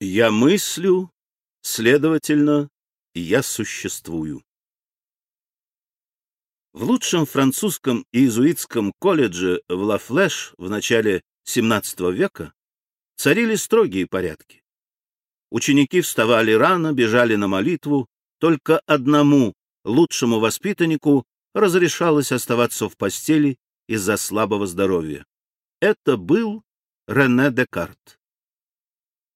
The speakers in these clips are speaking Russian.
Я мыслю, следовательно, я существую. В лучшем французском иезуитском колледже в Ла-Флеш в начале XVII века царили строгие порядки. Ученики вставали рано, бежали на молитву, только одному, лучшему воспитаннику, разрешалось оставаться в постели из-за слабого здоровья. Это был Рене Декарт.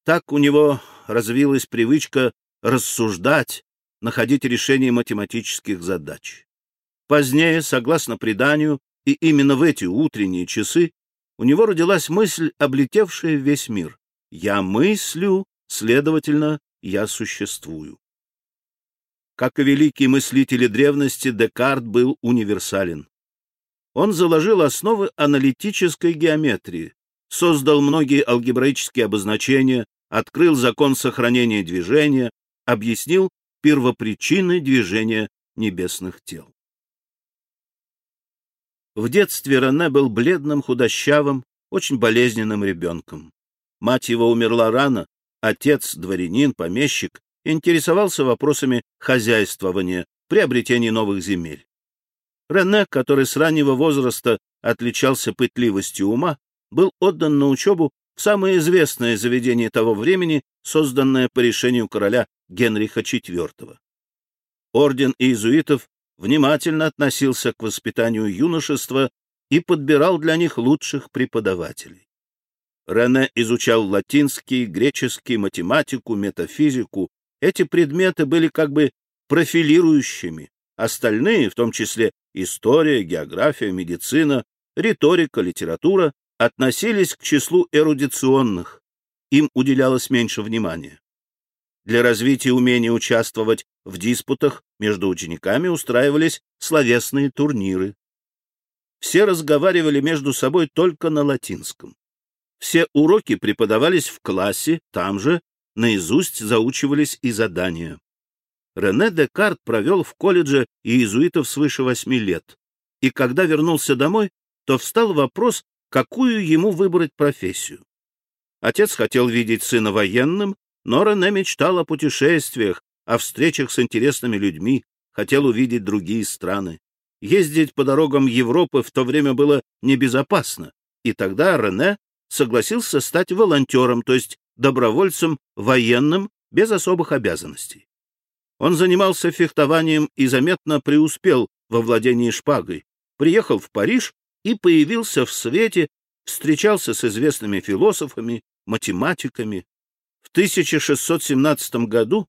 Так у него развилась привычка рассуждать, находить решение математических задач. Позднее, согласно преданию, и именно в эти утренние часы у него родилась мысль, облетевшая весь мир. «Я мыслю, следовательно, я существую». Как и великие мыслители древности, Декарт был универсален. Он заложил основы аналитической геометрии, создал многие алгебраические обозначения, открыл закон сохранения движения, объяснил первопричины движения небесных тел. В детстве Рене был бледным, худощавым, очень болезненным ребенком. Мать его умерла рано, отец, дворянин, помещик, интересовался вопросами хозяйствования, приобретения новых земель. Рене, который с раннего возраста отличался пытливостью ума, был отдан на учебу в самое известное заведение того времени, созданное по решению короля Генриха IV. Орден иезуитов внимательно относился к воспитанию юношества и подбирал для них лучших преподавателей. Рене изучал латинский, греческий, математику, метафизику. Эти предметы были как бы профилирующими. Остальные, в том числе история, география, медицина, риторика, литература, относились к числу эрудиционных, им уделялось меньше внимания. Для развития умения участвовать в диспутах между учениками устраивались словесные турниры. Все разговаривали между собой только на латинском. Все уроки преподавались в классе, там же наизусть заучивались и задания. Рене Декарт провел в колледже иезуитов свыше восьми лет, и когда вернулся домой, то встал вопрос какую ему выбрать профессию. Отец хотел видеть сына военным, но Рене мечтал о путешествиях, о встречах с интересными людьми, хотел увидеть другие страны. Ездить по дорогам Европы в то время было небезопасно, и тогда Рене согласился стать волонтером, то есть добровольцем военным без особых обязанностей. Он занимался фехтованием и заметно преуспел во владении шпагой, приехал в Париж и появился в свете, встречался с известными философами, математиками. В 1617 году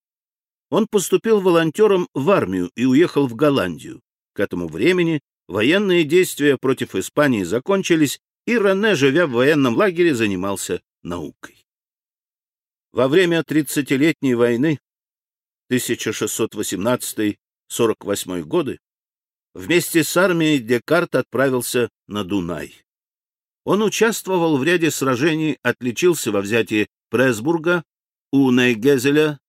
он поступил волонтером в армию и уехал в Голландию. К этому времени военные действия против Испании закончились, и Рене, живя в военном лагере, занимался наукой. Во время тридцатилетней войны 1618-48 годы Вместе с армией Декарт отправился на Дунай. Он участвовал в ряде сражений, отличился во взятии Пресбурга, у Нейгезеля,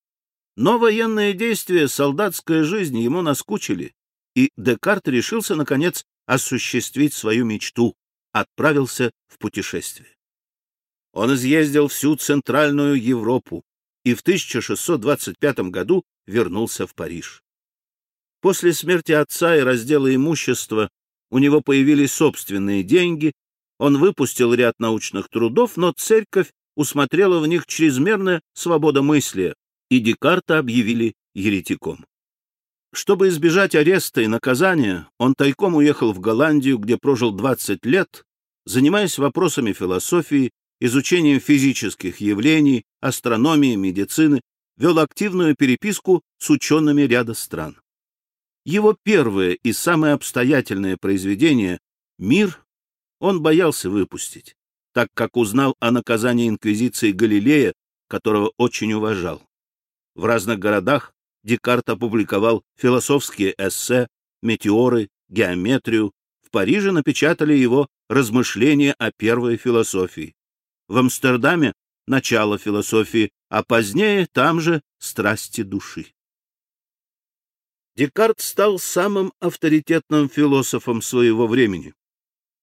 но военные действия, солдатская жизнь ему наскучили, и Декарт решился, наконец, осуществить свою мечту, отправился в путешествие. Он изъездил всю Центральную Европу и в 1625 году вернулся в Париж. После смерти отца и раздела имущества у него появились собственные деньги, он выпустил ряд научных трудов, но церковь усмотрела в них чрезмерное свободомыслие, и Декарта объявили еретиком. Чтобы избежать ареста и наказания, он тайком уехал в Голландию, где прожил 20 лет, занимаясь вопросами философии, изучением физических явлений, астрономии, медицины, вел активную переписку с учеными ряда стран. Его первое и самое обстоятельное произведение «Мир» он боялся выпустить, так как узнал о наказании инквизиции Галилея, которого очень уважал. В разных городах Декарт опубликовал философские эссе, метеоры, геометрию. В Париже напечатали его размышления о первой философии. В Амстердаме — начало философии, а позднее там же страсти души. Декарт стал самым авторитетным философом своего времени.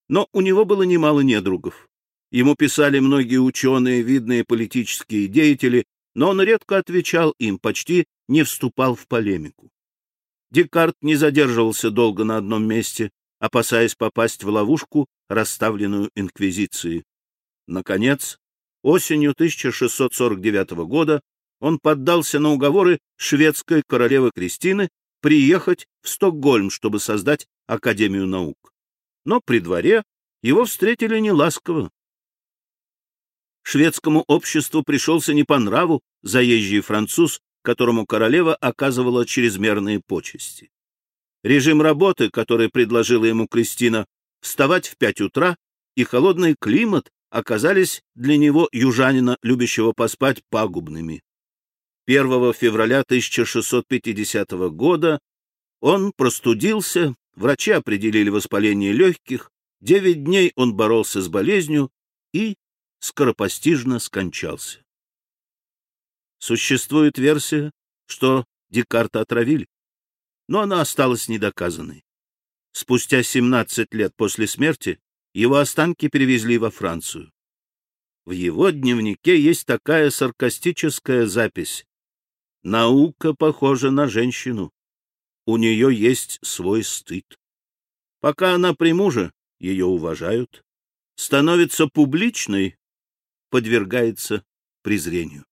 Но у него было немало недругов. Ему писали многие ученые, видные политические деятели, но он редко отвечал им, почти не вступал в полемику. Декарт не задерживался долго на одном месте, опасаясь попасть в ловушку, расставленную Инквизицией. Наконец, осенью 1649 года он поддался на уговоры шведской королевы Кристины приехать в Стокгольм, чтобы создать Академию наук. Но при дворе его встретили неласково. Шведскому обществу пришелся не по нраву заезжий француз, которому королева оказывала чрезмерные почести. Режим работы, который предложила ему Кристина, вставать в пять утра, и холодный климат оказались для него, южанина, любящего поспать, пагубными. 1 февраля 1650 года он простудился, врачи определили воспаление легких, девять дней он боролся с болезнью и скоропостижно скончался. Существует версия, что Декарта отравили, но она осталась недоказанной. Спустя 17 лет после смерти его останки перевезли во Францию. В его дневнике есть такая саркастическая запись. «Наука похожа на женщину. У нее есть свой стыд. Пока она при муже, ее уважают. Становится публичной, подвергается презрению.